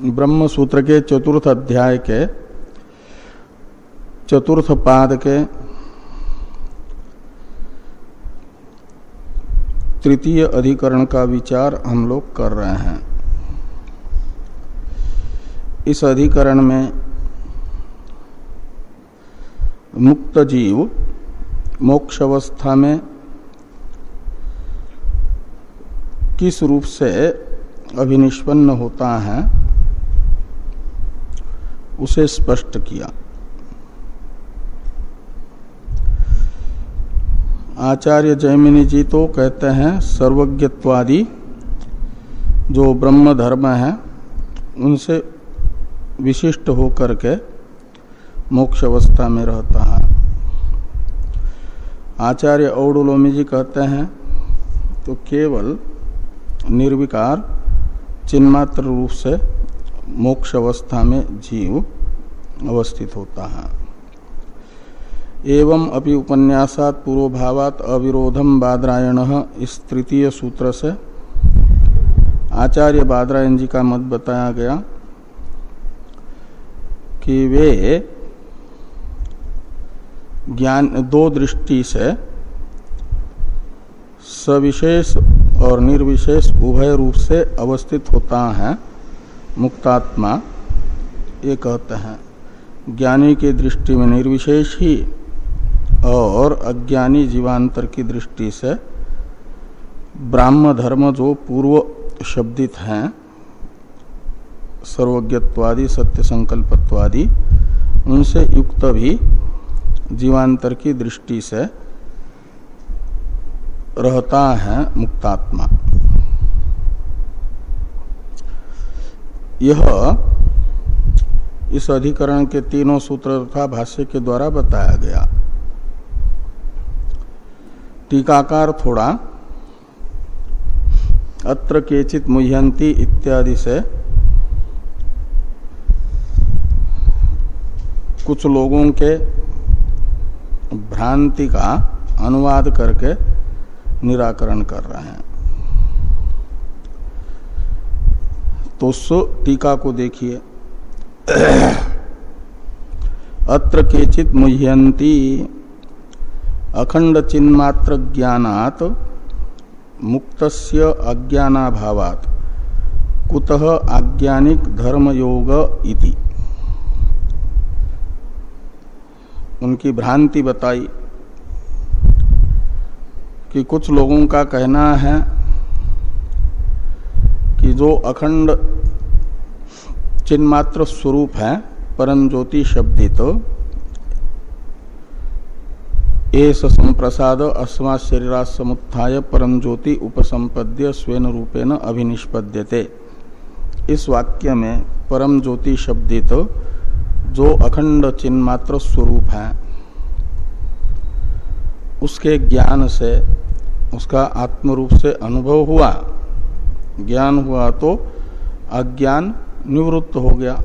ब्रह्म सूत्र के चतुर्थ अध्याय के चतुर्थ पाद के तृतीय अधिकरण का विचार हम लोग कर रहे हैं। इस अधिकरण में मुक्त जीव मोक्ष अवस्था में किस रूप से अभिनिष्पन्न होता है उसे स्पष्ट किया। आचार्य जयमिनी जी तो कहते हैं, सर्वज्ञत्वादि जो ब्रह्म धर्म है, उनसे विशिष्ट होकर के मोक्ष अवस्था में रहता है। आचार्य औडुलोमी जी कहते हैं तो केवल निर्विकार, चिन्मात्र रूप से मोक्ष अवस्था में जीव अवस्थित होता है। एवं अपि उपन्यासात पूर्वभावात अविरोधम बादरायण इस तृतीय सूत्र से आचार्य बादरायण जी का मत बताया गया कि वे ज्ञान, दो दृष्टि से सविशेष और निर्विशेष उभय रूप से अवस्थित होता है, मुक्तात्मा ये कहते हैं। ज्ञानी की दृष्टि में निर्विशेष ही और अज्ञानी जीवांतर की दृष्टि से ब्राह्म धर्म जो पूर्व शब्दित हैं, सर्वज्ञत्वादि सत्य संकल्पत्वादि उनसे युक्त भी जीवांतर की दृष्टि से रहता है मुक्तात्मा। यह इस अधिकरण के तीनों सूत्र तथा भाष्य के द्वारा बताया गया। टीकाकार थोड़ा, अत्र केचित मुह्यंती इत्यादि से कुछ लोगों के भ्रांति का अनुवाद करके निराकरण कर रहे हैं। तो सो टीका को देखिए। अत्र केचित मुह्यंती अखंड चिन्मात्र ज्ञानात मुक्तस्य अज्ञानाभावात। कुतः आज्ञानिक धर्मयोग इति। उनकी भ्रांति बताई कि कुछ लोगों का कहना है कि जो अखंड चिन्मात्र स्वरूप है परम ज्योति शब्दित। एस संप्रसाद अस्मा शरीरा समुत्थाय परम ज्योति उपसंपद्य स्वेन रूपेण अभिनिष्पद्यते। इस वाक्य में परम ज्योति शब्दित, जो अखंड चिन्मात्र स्वरूप है, उसके ज्ञान से, उसका आत्मरूप से अनुभव हुआ। ज्ञान हुआ तो अज्ञान निवृत्त हो गया।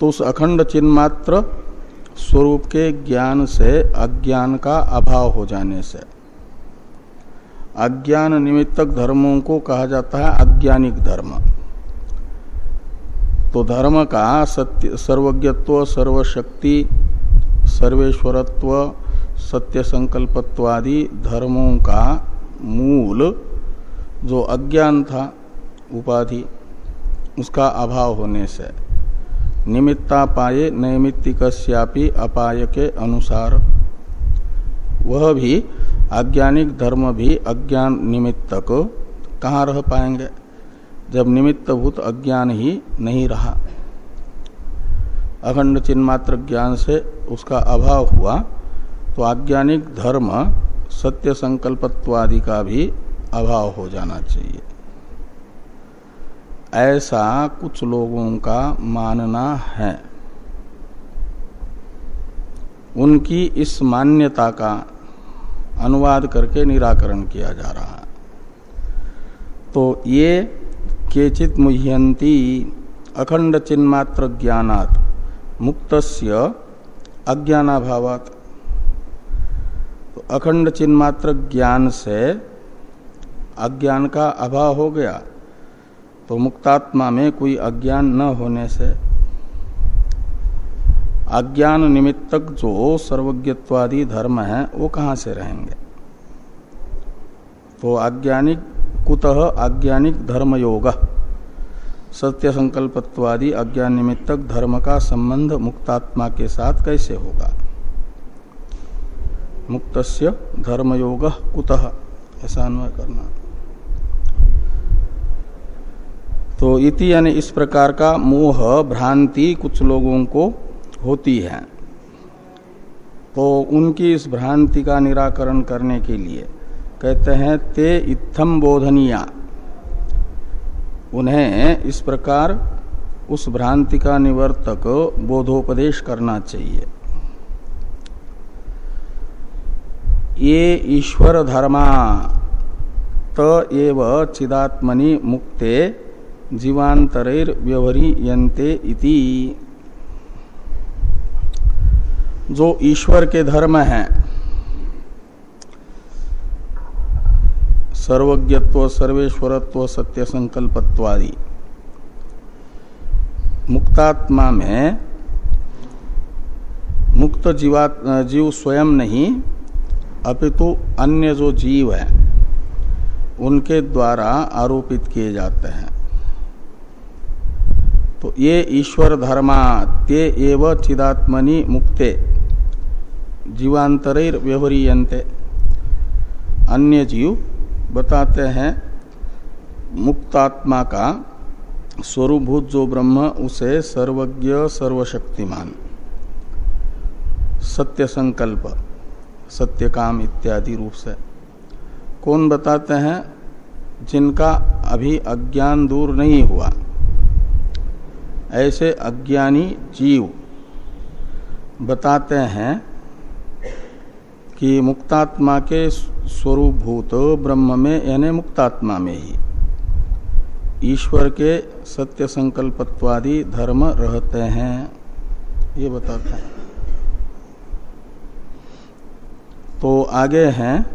तो उस अखंड चिन्मात्र स्वरूप के ज्ञान से अज्ञान का अभाव हो जाने से। अज्ञान निमित्तक धर्मों को कहा जाता है अज्ञानिक धर्म। तो धर्म का सत्य, सर्वज्ञत्व, सर्वशक्ति, सर्वेश्वरत्व सत्य संकल्पत्वादि धर्मों का मूल जो अज्ञान था उपाधि, उसका अभाव होने से। निमित्ता पाए नैमित्तिकस्यापि अपाय के अनुसार। वह भी अज्ञानिक धर्म भी अज्ञान निमित्तक कहाँ रह पाएँगे, जब निमित्तभूत अज्ञान ही नहीं रहा? अखंड चिन्मात्र ज्ञान से उसका अभाव हुआ तो आज्ञानिक धर्म सत्य संकल्पत्वादि का भी अभाव हो जाना चाहिए। ऐसा कुछ लोगों का मानना है। उनकी इस मान्यता का अनुवाद करके निराकरण किया जा रहा है। तो ये केचित मुह्यंती अखंड चिन्मात्र ज्ञानात, मुक्तस्य अज्ञानाभावात। तो अखंड चिन्मात्र ज्ञान से अज्ञान का अभाव हो गया। तो मुक्तात्मा में कोई अज्ञान न होने से अज्ञान निमित्तक जो सर्वज्ञत्वादी धर्म है, वो कहाँ से रहेंगे? तो अज्ञानिक कुतः अज्ञानिक धर्म योग सत्य संकल्पत्वादी अज्ञान निमित्तक धर्म का संबंध मुक्तात्मा के साथ कैसे होगा? मुक्तस्य धर्मयोग कुतः? ऐसा अन्वय करना। तो इति यानी इस प्रकार का मोह, भ्रांति कुछ लोगों को होती है। तो उनकी इस भ्रांति का निराकरण करने के लिए कहते हैं, ते इत्थम बोधनिया। उन्हें इस प्रकार उस भ्रांति का निवर्तक बोधोपदेश करना चाहिए। ये ईश्वर धर्मा त एव चिदात्मनि मुक्ते जीवांतरैर व्यवहारियंते इति। जो ईश्वर के धर्म हैं, सर्वज्ञत्व, सर्वेश्वरत्व सत्य संकल्पत्वादि मुक्तात्मा में मुक्त जीवा, जीव स्वयं नहीं, अपितु अन्य जो जीव है, उनके द्वारा आरोपित किए जाते हैं। तो ये ईश्वर धर्मा ते एव चिदात्मनि मुक्ते जीवांतर व्यवहारियंते अन्य जीव बताते हैं, मुक्तात्मा का स्वरूभूत जो ब्रह्म, उसे सर्वज्ञ, सर्वशक्तिमान। सत्य संकल्प, सत्य काम इत्यादि रूप से। कौन बताते हैं, जिनका अभी अज्ञान दूर नहीं हुआ? ऐसे अज्ञानी जीव बताते हैं कि मुक्तात्मा के स्वरूप भूत ब्रह्म में, यानी मुक्तात्मा में ही ईश्वर के सत्य संकल्पत्वादि धर्म रहते हैं। ये बताते हैं। तो आगे हैं।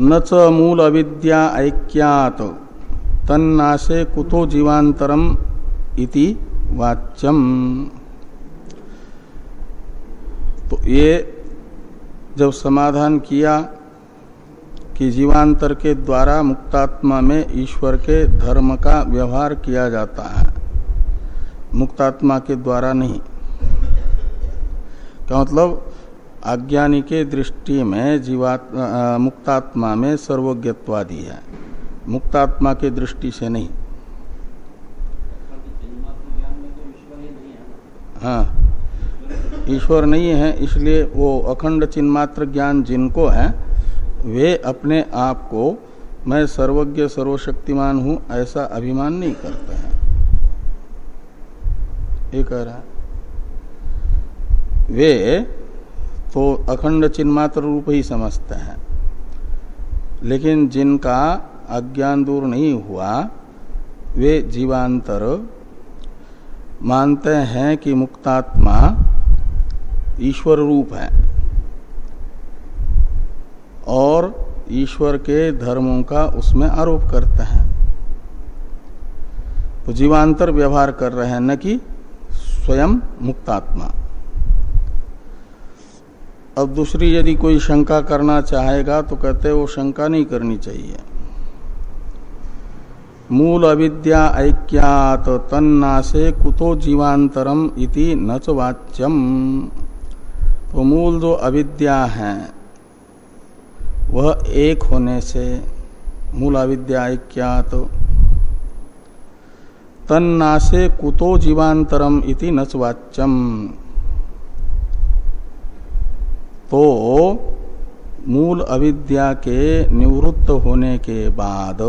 न च मूल अविद्या ऐक्यात तन्नाशे कुतो जीवांतरम इति वाच्यम। तो ये जब समाधान किया कि जीवांतर के द्वारा मुक्तात्मा में ईश्वर के धर्म का व्यवहार किया जाता है, मुक्तात्मा के द्वारा नहीं। क्या मतलब? अज्ञानी के दृष्टि में जीवात्मा मुक्तात्मा में सर्वज्ञत्वादी है। मुक्तात्मा के दृष्टि से नहीं। हाँ। ईश्वर नहीं है, इसलिए वो अखंड चिन्मात्र ज्ञान जिनको है, वे अपने आप को, मैं सर्वज्ञ, सर्वशक्तिमान हूँ, ऐसा अभिमान नहीं करते हैं। ये कह रहा है। वे तो अखंड चिन्मात्र रूप ही समझते हैं, लेकिन जिनका अज्ञान दूर नहीं हुआ, वे जीवांतर मानते हैं कि मुक्तात्मा ईश्वर रूप है और ईश्वर के धर्मों का उसमें आरोप करते हैं। तो जीवांतर व्यवहार कर रहे हैं न कि स्वयं मुक्तात्मा। अब दूसरी यदि कोई शंका करना चाहेगा तो कहते वो शंका नहीं करनी चाहिए। मूल अविद्या ऐक्यात तन्नासे कुतो जीवांतरम इति न च वाच्यम। तो मूल जो अविद्या है, वह एक होने से मूल अविद्या क्या तो तन्नासे कुतो जीवांतरम इति नचवाच्यम तो मूल अविद्या के निवृत्त होने के बाद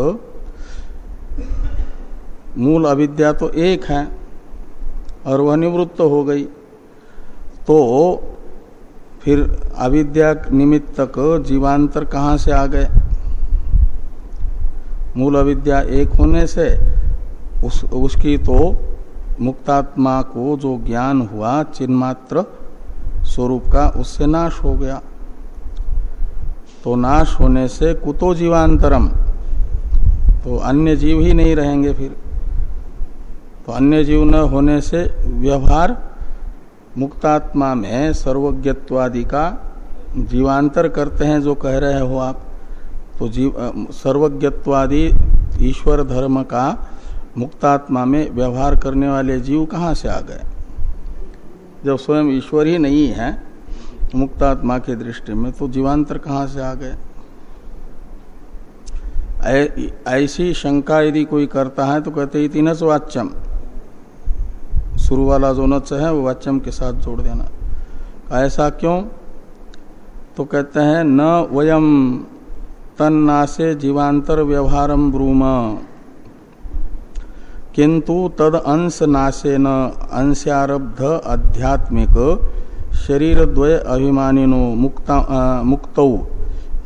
मूल अविद्या तो एक है, और वह निवृत्त हो गई। तो फिर अविद्या निमित्तक जीवांतर कहाँ से आ गए? मूल अविद्या एक होने से उस, उसकी तो मुक्तात्मा को जो ज्ञान हुआ, चिन्मात्र स्वरूप का, उससे नाश हो गया। तो नाश होने से कुतो जीवांतरम तो अन्य जीव ही नहीं रहेंगे फिर। अन्य जीव न होने से व्यवहार मुक्तात्मा में सर्वज्ञत्वादि का जीवांतर करते हैं जो कह रहे हो आप। तो जीव सर्वज्ञत्वादि ईश्वर धर्म का मुक्तात्मा में व्यवहार करने वाले जीव कहाँ से आ गए? जब स्वयं ईश्वर ही नहीं है, मुक्तात्मा की दृष्टि में तो जीवांतर कहाँ से आ गए? ऐसी शंका यदि कोई करता है तो कहते तीनच वाच्यम शुरू वाला जो नच है वो वाच्यम के साथ जोड़ देना। ऐसा क्यों? तो कहते हैं, न वयम तन्नासे जीवांतर व्यवहारम ब्रूम। किंतु तद अंश नाशे न अंशारब्ध आध्यात्मिक शरीर द्वय अभिमानिनो मुक्ता मुक्त।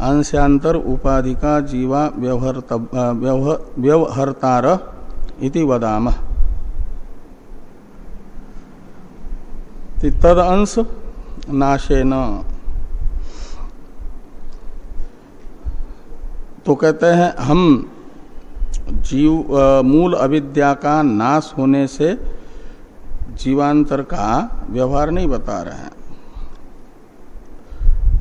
अंशांतर उपाधि का जीवा व्यवहरतार इति वदाम। तद अंश नाशे न। तो कहते हैं हम जीव आ, मूल अविद्या का नाश होने से जीवांतर का व्यवहार नहीं बता रहे हैं।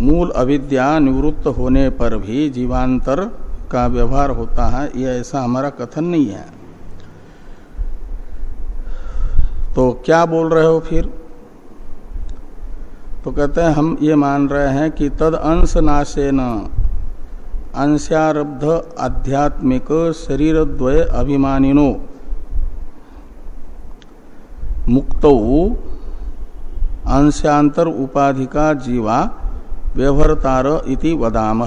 मूल अविद्या निवृत्त होने पर भी जीवांतर का व्यवहार होता है यह ऐसा हमारा कथन नहीं है। तो क्या बोल रहे हो फिर? तो कहते हैं, हम ये मान रहे हैं कि तद अंश नाशे न अंशारब्ध आध्यात्मिक शरीर द्वय अभिमानिनो, मुक्त, अंशांतर उपाधि का जीवा व्यवहारतार इति वदाम।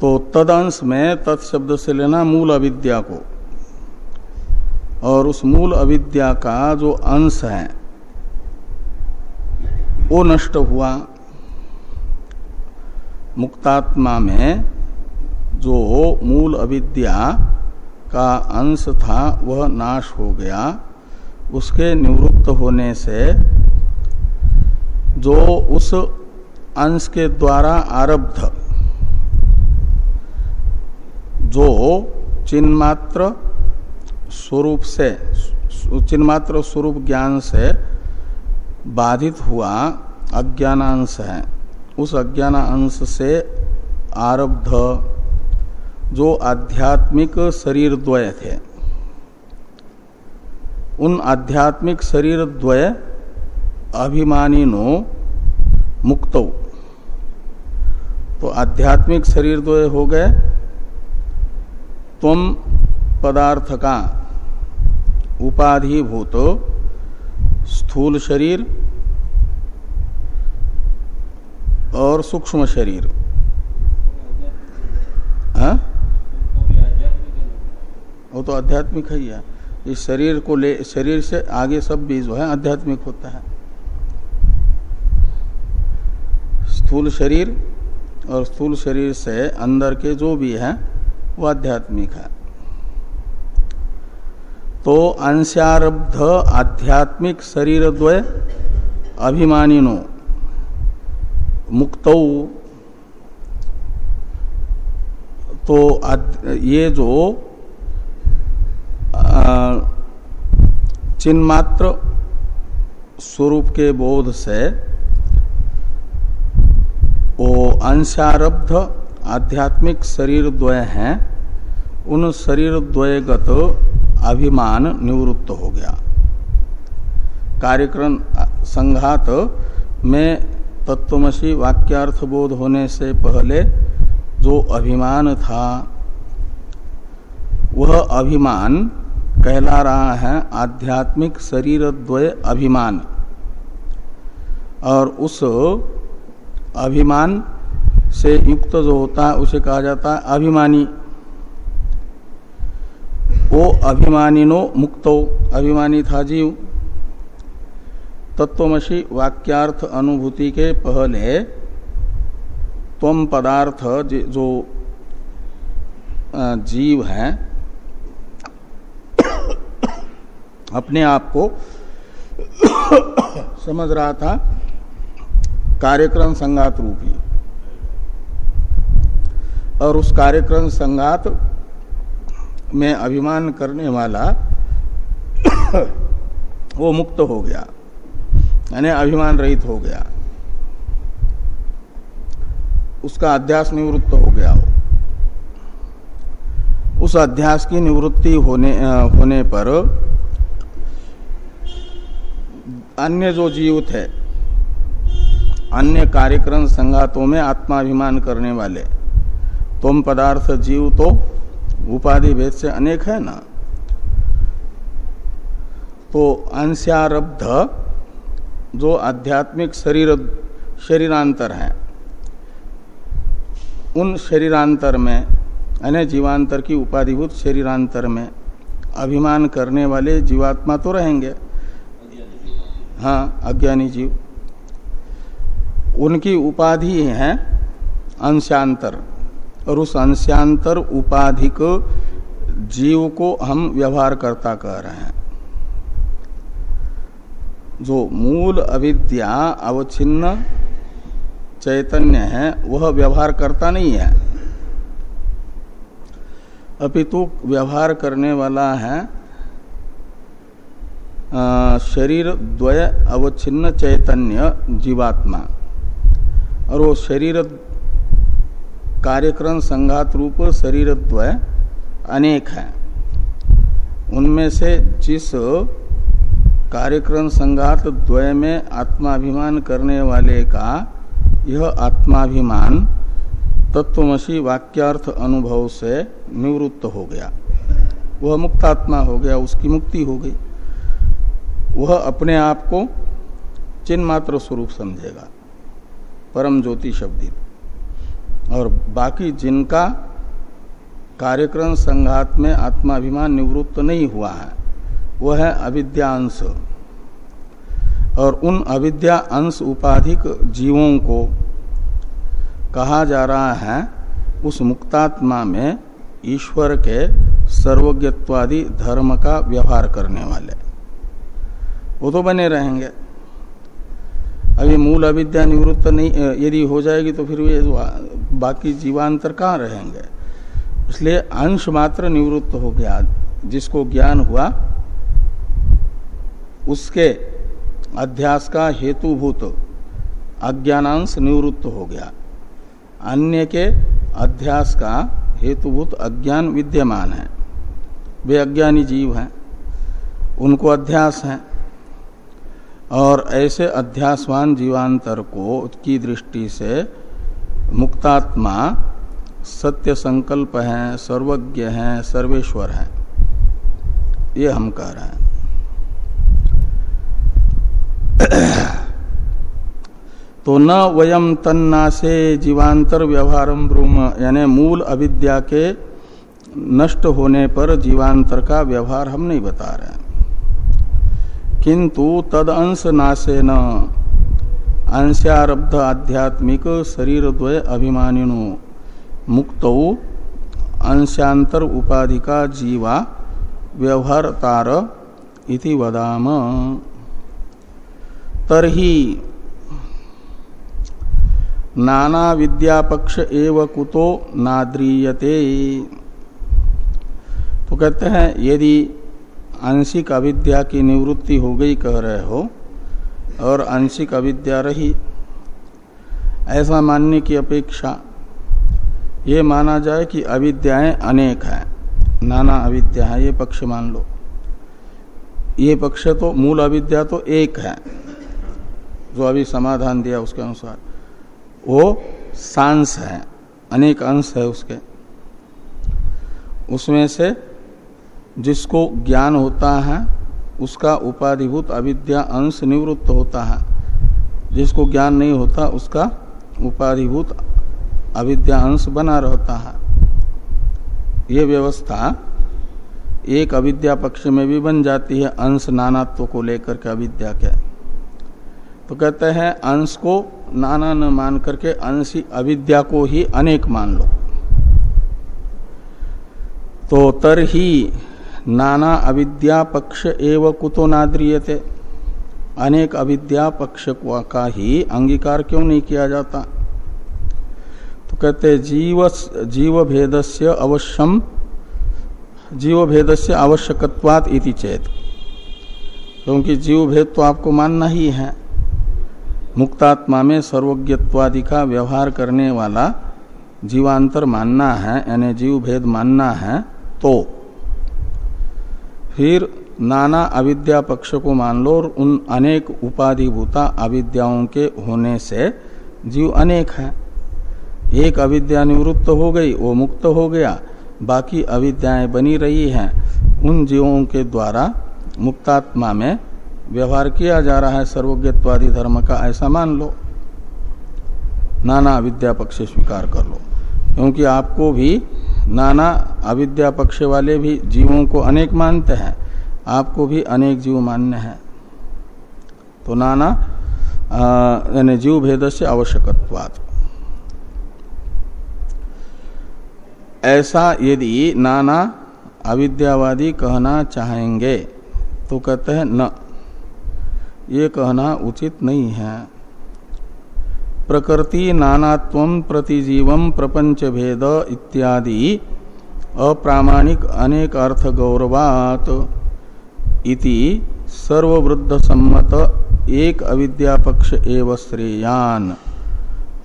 तो तदंश में तत्शब्द से लेना मूल अविद्या को, और उस मूल अविद्या का जो अंश है वो नष्ट हुआ। मुक्तात्मा में जो मूल अविद्या का अंश था, वह नाश हो गया। उसके निवृत्त होने से जो उस अंश के द्वारा आरब्ध, जो चिन्मात्र स्वरूप से, चिन्मात्र स्वरूप ज्ञान से बाधित हुआ अज्ञानांश है। उस अज्ञान अंश से आरब्ध जो आध्यात्मिक शरीर द्वय थे। उन आध्यात्मिक शरीर द्वय अभिमानिनो मुक्त। तो आध्यात्मिक शरीर द्वय हो गए तुम पदार्थ का उपाधिभूत स्थूल शरीर और सूक्ष्म शरीर। हाँ? वो तो आध्यात्मिक है ही इस शरीर को ले, शरीर से आगे सब भी जो है आध्यात्मिक होता है। स्थूल शरीर और स्थूल शरीर से अंदर के जो भी है, वो आध्यात्मिक है। तो अंशारब्ध आध्यात्मिक शरीर द्वय अभिमानिनो। मुक्त। तो ये जो चिन्मात्र स्वरूप के बोध से, वो अंशारब्ध आध्यात्मिक शरीर द्वय हैं। उन शरीर द्वयगत अभिमान निवृत्त हो गया। कार्यक्रम, संघात में तत्वमसी वाक्यार्थ बोध होने से पहले जो अभिमान था, वह अभिमान कहला रहा है आध्यात्मिक शरीर द्वय अभिमान। और उस अभिमान से युक्त जो होता है, उसे कहा जाता है अभिमानी। वो अभिमानिनो मुक्तो, अभिमानी था जीव। तत्वमसी वाक्यार्थ अनुभूति के पहले तम पदार्थ जो जीव है, अपने आप को समझ रहा था, कार्यक्रम संगात रूपी। और उस कार्यक्रम संगात में अभिमान करने वाला वो मुक्त हो गया, यानी अभिमान रहित हो गया। उसका अध्यास निवृत्त हो गया हो उस अध्यास की निवृत्ति होने होने पर अन्य जो जीव थे, अन्य कार्यक्रम संगातों में आत्माभिमान करने वाले, तुम पदार्थ जीव तो उपाधि भेद से अनेक है ना? तो अंशारब्ध जो आध्यात्मिक शरीर, शरीरांतर है, उन शरीरांतर में, यानी जीवांतर की उपाधिभूत शरीरांतर में अभिमान करने वाले जीवात्मा तो रहेंगे। हाँ अज्ञानी जीव। उनकी उपाधि है अंशांतर और उस अंशांतर उपाधिक जीव को हम व्यवहार करता कह रहे हैं। जो मूल अविद्या अवच्छिन्न चैतन्य है, वह व्यवहार करता नहीं है। अपितु व्यवहार करने वाला है शरीर द्वय अवच्छिन्न चैतन्य जीवात्मा। और वो शरीर कार्यक्रम संघात रूप शरीर द्वय अनेक है। उनमें से जिस कार्यक्रम संघात द्वय में आत्माभिमान करने वाले का, यह आत्माभिमान तत्वमसी वाक्यार्थ अनुभव से निवृत्त हो गया। वह मुक्तात्मा हो गया, उसकी मुक्ति हो गई। वह अपने आप को चिन्ह मात्र स्वरूप समझेगा। परम ज्योति शब्दित और बाकी जिनका कार्यक्रम संघात में आत्माभिमान निवृत्त नहीं हुआ है, वह है अविद्या अंश और उन अविद्या अंश उपाधिक जीवों को कहा जा रहा है, उस मुक्तात्मा में ईश्वर के सर्वज्ञत्वादि धर्म का व्यवहार करने वाले। वो तो बने रहेंगे। अभी मूल अविद्या निवृत्त नहीं यदि हो जाएगी तो फिर ये बाकी जीवांतर कहाँ रहेंगे? इसलिए अंश मात्र निवृत्त हो गया, जिसको ज्ञान हुआ, उसके अध्यास का हेतुभूत अज्ञानांश निवृत्त हो गया। अन्य के अध्यास का हेतुभूत अज्ञान विद्यमान है। वे अज्ञानी जीव हैं, उनको अध्यास है। और ऐसे अध्यासवान जीवांतर को की दृष्टि से मुक्तात्मा सत्य संकल्प है, सर्वज्ञ है, सर्वेश्वर है। ये हम कह रहे हैं। तो न वयम तन्ना से जीवांतर व्यवहार ब्रूम, यानी मूल अविद्या के नष्ट होने पर जीवांतर का व्यवहार हम नहीं बता रहे किंतु तद अंश नाशे न अंशारब्ध आध्यात्मिक शरीर द्वय अभिमानिनो। मुक्त अंशांतर उपाधि का जीवा व्यवहार तार इति वदाम। तरही नाना विद्यापक्ष एव कुतो नाद्रीयते। तो कहते हैं, यदि आंशिक अविद्या की निवृत्ति हो गई कह रहे हो, और आंशिक अविद्या रही। ऐसा मानने की अपेक्षा ये माना जाए कि अविद्याएँ अनेक हैं। नाना अविद्या है, ये पक्ष मान लो। ये पक्ष तो मूल अविद्या तो एक है, जो अभी समाधान दिया उसके अनुसार। वो सांस है, अनेक अंश है उसके। उसमें से जिसको ज्ञान होता है, उसका उपाधिभूत अविद्या अंश निवृत्त होता है। जिसको ज्ञान नहीं होता, उसका उपाधिभूत अविद्या अंश बना रहता है। ये व्यवस्था एक अविद्या पक्ष में भी बन जाती है, अंश नानात्व को लेकर के अविद्या के। तो कहते हैं, अंश को नाना न मान करके अंश अविद्या को ही अनेक मान लो। तो तर ही नाना अविद्या पक्ष एव कुतो नाद्रियते। अनेक अविद्या पक्ष का ही अंगीकार क्यों नहीं किया जाता? तो कहते जीव जीव भेद से अवश्यम जीव भेद से आवश्यकत्वात इति चेत। क्योंकि जीव भेद तो आपको मानना ही है। मुक्तात्मा में सर्वज्ञत्वादि का व्यवहार करने वाला जीवांतर मानना है, यानी जीव भेद मानना है तो फिर नाना अविद्या पक्ष को मान लो और उन अनेक उपाधिभूता अविद्याओं के होने से जीव अनेक है। एक अविद्या निवृत्त हो गई, वो मुक्त हो गया। बाकी अविद्याएँ बनी रही हैं। उन जीवों के द्वारा मुक्तात्मा में व्यवहार किया जा रहा है। सर्वज्ञत्वादि धर्म का ऐसा मान लो। नाना अविद्या पक्ष स्वीकार कर लो। क्योंकि आपको भी नाना अविद्या पक्ष वाले भी जीवों को अनेक मानते हैं। आपको भी अनेक जीव मान्य है। तो नाना यानी जीव भेद से आवश्यकत्वात्। ऐसा यदि नाना अविद्यावादी कहना चाहेंगे तो कहते हैं न। ये कहना उचित नहीं है। प्रकृति नानात्व प्रतिजीवम प्रपंच भेद इत्यादि अप्रामाणिक अनेक अर्थ गौरवात इति सर्ववृद्ध सम्मत एक अविद्या पक्ष एव श्रेयान।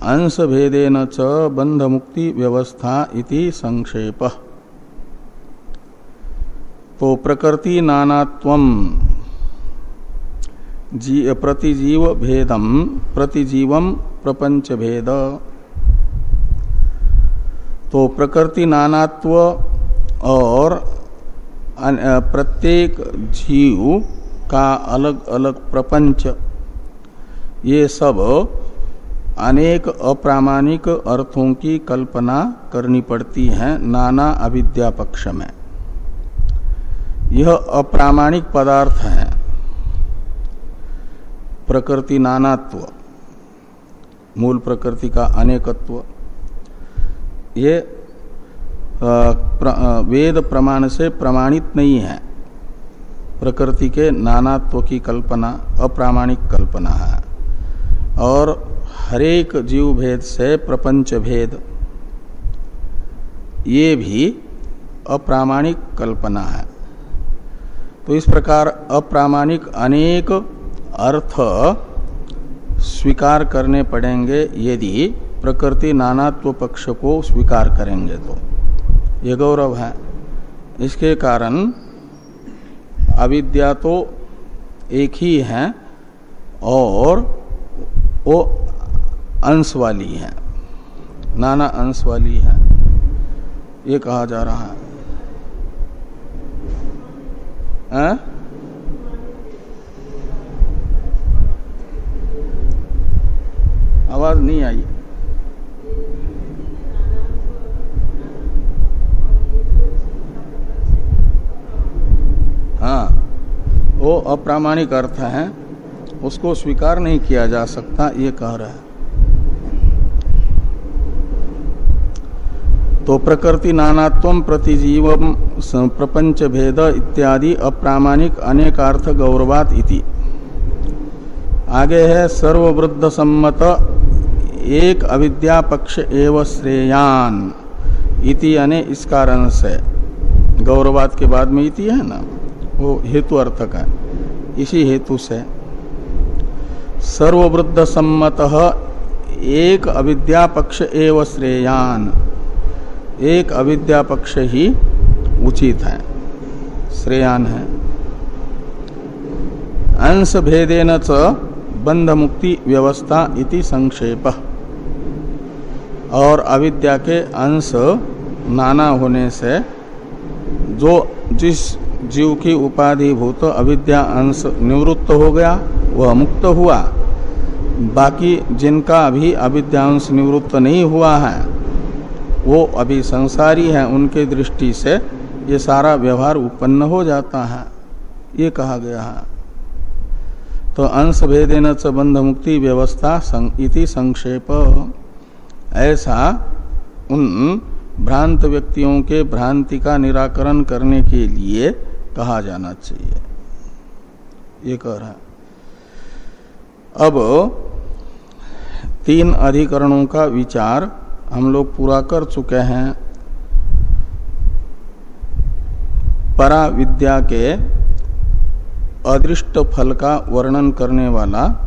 अंश भेदेन च बंध मुक्ति व्यवस्था इति संक्षेप। तो प्रकृति नानात्वम जी, प्रतिजीव भेदम प्रतिजीवम प्रपंच भेद तो प्रकृति नानात्व और प्रत्येक जीव का अलग अलग प्रपंच। ये सब अनेक अप्रामाणिक अर्थों की कल्पना करनी पड़ती है नाना अविद्या पक्ष में। यह अप्रामाणिक पदार्थ है। प्रकृति नानात्व, मूल प्रकृति का अनेकत्व। ये वेद प्रमाण से प्रमाणित नहीं है। प्रकृति के नानात्व की कल्पना अप्रामाणिक कल्पना है। और हरेक जीव भेद से प्रपंच भेद, ये भी अप्रामाणिक कल्पना है। तो इस प्रकार अप्रामाणिक अनेक अर्थ स्वीकार करने पड़ेंगे यदि प्रकृति नानात्व पक्ष को स्वीकार करेंगे तो। ये गौरव है। इसके कारण अविद्या तो एक ही है और वो अंश वाली है। नाना अंश वाली है। ये कहा जा रहा है। आ? आवाज़ नहीं आई। हाँ वो अप्रामाणिक अर्थ है, उसको स्वीकार नहीं किया जा सकता, ये कह रहा है। तो प्रकृति नानात्व प्रतिजीव प्रपंच भेद इत्यादि अप्रामाणिक अनेकार्थ गौरवात इति। आगे है सर्ववृद्ध सम्मत एक अविद्या पक्ष एवं श्रेयान। इति यानी इस कारण से। गौरवाद के बाद में इति है ना? वो हेतु अर्थक है। इसी हेतु से। सर्ववृद्ध सम्मत एक अविद्या पक्ष एवं श्रेयान। एक अविद्या पक्ष ही उचित है। श्रेयान है। अंश भेदेन च बंध मुक्ति व्यवस्था इति संक्षेप। और अविद्या के अंश नाना होने से जो जिस जीव की उपाधि भूत अविद्या अंश निवृत्त हो गया, वह मुक्त हुआ। बाकी जिनका अभी अविद्यांश निवृत्त नहीं हुआ है, वो अभी संसारी है, उनके दृष्टि से ये सारा व्यवहार उत्पन्न हो जाता है। ये कहा गया है। तो अंश भेदेन च बंध मुक्ति व्यवस्था इति संक्षेप। ऐसा उन भ्रांत व्यक्तियों के भ्रांति का निराकरण करने के लिए कहा जाना चाहिए। ये कह रहा अब तीन अधिकरणों का विचार हम लोग पूरा कर चुके हैं। परा विद्या के अदृष्ट फल का वर्णन करने वाला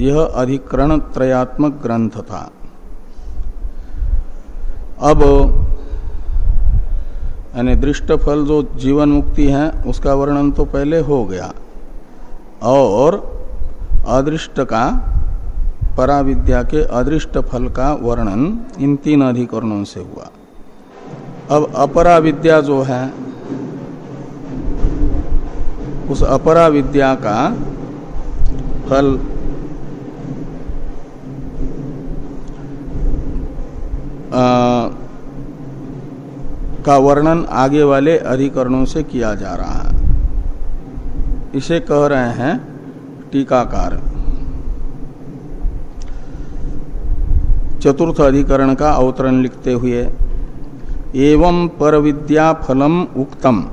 यह अधिकरण त्रयात्मक ग्रंथ था। अब, यानी दृष्ट फल जो जीवन मुक्ति है, उसका वर्णन तो पहले हो गया। और अदृष्ट का, पराविद्या के अदृष्ट फल का वर्णन इन तीन अधिकरणों से हुआ। अब अपरा विद्या जो है उस अपरा विद्या का फल। आ, का वर्णन आगे वाले अधिकरणों से किया जा रहा है। इसे कह रहे हैं टीकाकार। चतुर्थ अधिकरण का अवतरण लिखते हुए एवं पर विद्या फलम उक्तम।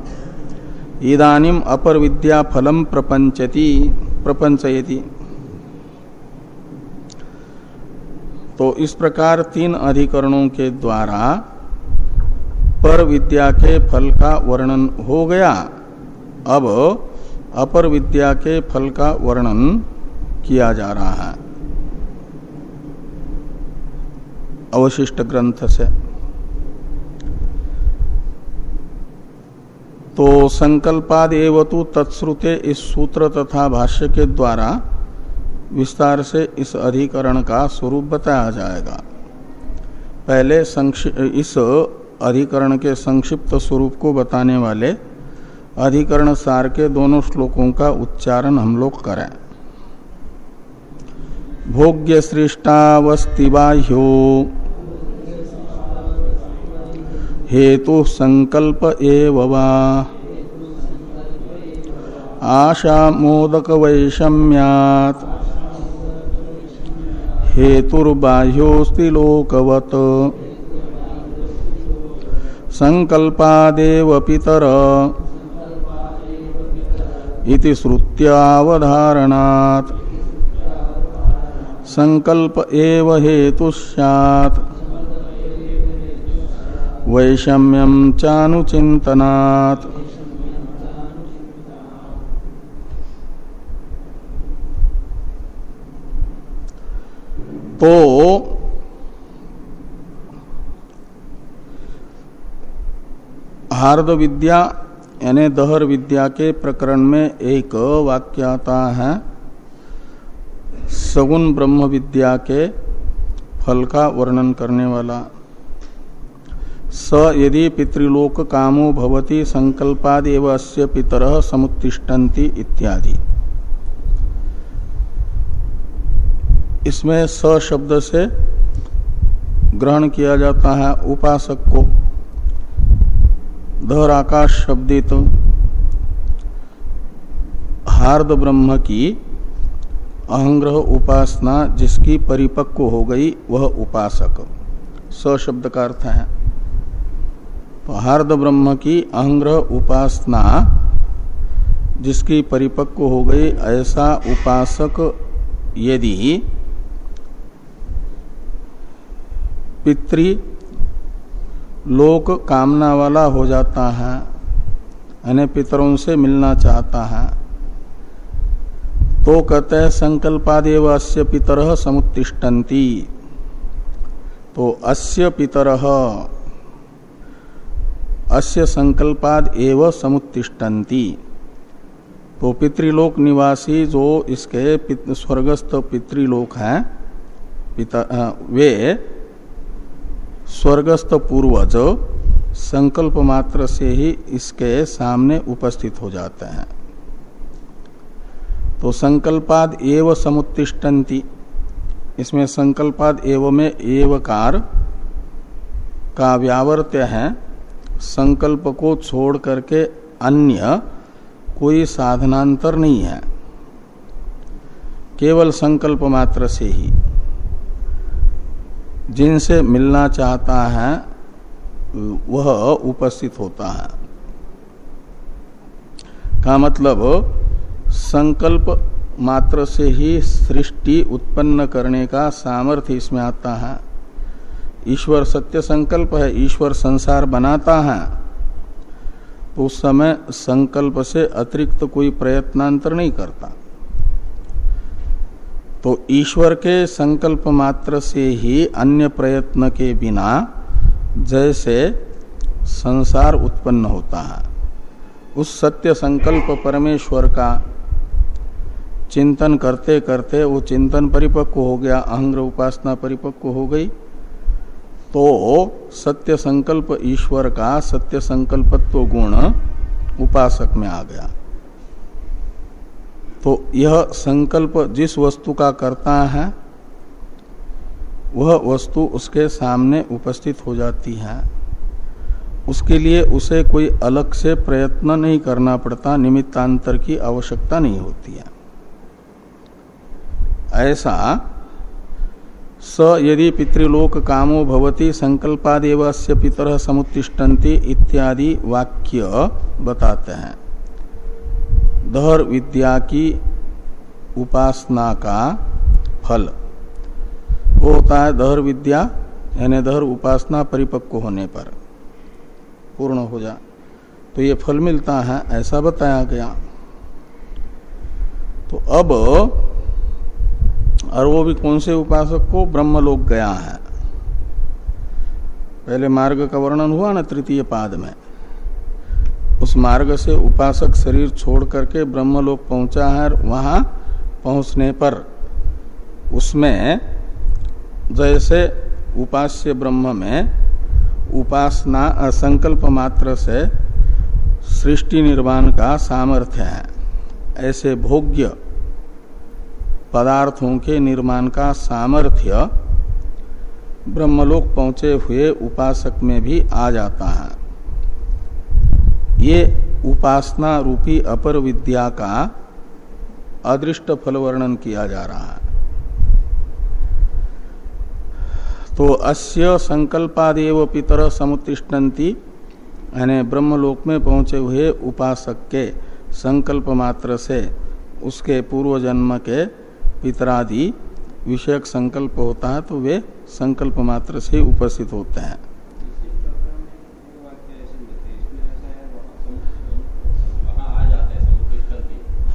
इदानीम अपर विद्या फलम प्रपंचती प्रपंचयति तो इस प्रकार तीन अधिकरणों के द्वारा पर विद्या के फल का वर्णन हो गया। अब अपर विद्या के फल का वर्णन किया जा रहा है। अवशिष्ट ग्रंथ से। तो संकल्पाद एवतु तत्श्रुते इस सूत्र तथा भाष्य के द्वारा विस्तार से इस अधिकरण का स्वरूप बताया जाएगा। पहले इस अधिकरण के संक्षिप्त स्वरूप को बताने वाले अधिकरण सार के दोनों श्लोकों का उच्चारण हम लोग करें। भोग्य सृष्टावस्तिबाह्यो हेतु संकल्प एव आशा मोदक वैषम्यात। हेतुर्बाह्योस्ति संकल्पादेव पितर। इति श्रुत्यावधारणात्। संकल्प एव हेतु सैत् वैषम्यम चानुचिंतनात् तो हार्द विद्या यानी दहर विद्या के प्रकरण में एक वाक्यता है, सगुण ब्रह्म विद्या के फल का वर्णन करने वाला। स यदि पितृलोक कामो भवति संकल्पाद अस्य पितर समुत्तिष्ठन्ति इत्यादि। इसमें स शब्द से ग्रहण किया जाता है उपासक को। धर आकाश शब्दित हार्द ब्रह्म की अहंग्रह उपासना जिसकी परिपक्व हो गई, वह उपासक। स शब्द का अर्थ है। हार्द ब्रह्म की अहंग्रह उपासना जिसकी परिपक्व हो गई, ऐसा उपासक यदि पितृ लोक कामना वाला हो जाता है, यानी पितरों से मिलना चाहता है तो कहते हैं संकल्पादेव अस्य पितर समुत्तिष्ठन्ति। तो अस्य पितर अस्य संकल्पाद एव समुत्तिष्ठन्ति। तो पितृलोक निवासी जो इसके पित, स्वर्गस्थ पितृलोक हैं पिता वे स्वर्गस्थ पूर्वज संकल्प मात्र से ही इसके सामने उपस्थित हो जाते हैं। तो संकल्पाद एव समुत्तिष्ठन्ति। इसमें संकल्पाद एव में एवकार का व्यावर्त्य है। संकल्प को छोड़ करके अन्य कोई साधनांतर नहीं है। केवल संकल्प मात्र से ही। जिनसे मिलना चाहता है, वह उपस्थित होता है। का मतलब संकल्प मात्र से ही सृष्टि उत्पन्न करने का सामर्थ्य इसमें आता है। ईश्वर सत्य संकल्प है, ईश्वर संसार बनाता है। तो उस समय संकल्प से अतिरिक्त कोई प्रयत्नांतर नहीं करता। तो ईश्वर के संकल्प मात्र से ही अन्य प्रयत्न के बिना जैसे संसार उत्पन्न होता है। उस सत्य संकल्प परमेश्वर का चिंतन करते करते वो चिंतन परिपक्व हो गया, अहंग्र उपासना परिपक्व हो गई। तो सत्य संकल्प ईश्वर का सत्य संकल्पत्व गुण उपासक में आ गया। तो यह संकल्प जिस वस्तु का करता है, वह वस्तु उसके सामने उपस्थित हो जाती है। उसके लिए उसे कोई अलग से प्रयत्न नहीं करना पड़ता, निमित्तांतर की आवश्यकता नहीं होती है। ऐसा स यदि पितृलोक कामो भवती संकल्पादेव से पितर समुत्तिष्ठन्ति इत्यादि वाक्य बताते हैं। दहर विद्या की उपासना का फल। वो होता है दहर विद्या, यानी दहर उपासना परिपक्व होने पर। पूर्ण हो जा। तो ये फल मिलता है, ऐसा बताया गया। तो अब और वो भी कौन से उपासक को? ब्रह्मलोक गया है। पहले मार्ग का वर्णन हुआ ना तृतीय पाद में। उस मार्ग से उपासक शरीर छोड़ करके ब्रह्मलोक पहुँचा है और वहाँ पहुँचने पर उसमें जैसे उपास्य ब्रह्म में उपासना संकल्प मात्र से सृष्टि निर्माण का सामर्थ्य है। ऐसे भोग्य पदार्थों के निर्माण का सामर्थ्य ब्रह्मलोक पहुँचे हुए उपासक में भी आ जाता है। ये उपासना रूपी अपर विद्या का अदृष्ट फल वर्णन किया जा रहा है। तो अस्य संकल्पादेव पितर समुत्तिष्ठन्ति, यानी ब्रह्मलोक में पहुँचे हुए उपासक के संकल्प मात्र से उसके पूर्व जन्म के पितरादि विषयक संकल्प होता है तो वे संकल्प मात्र से उपस्थित होते हैं।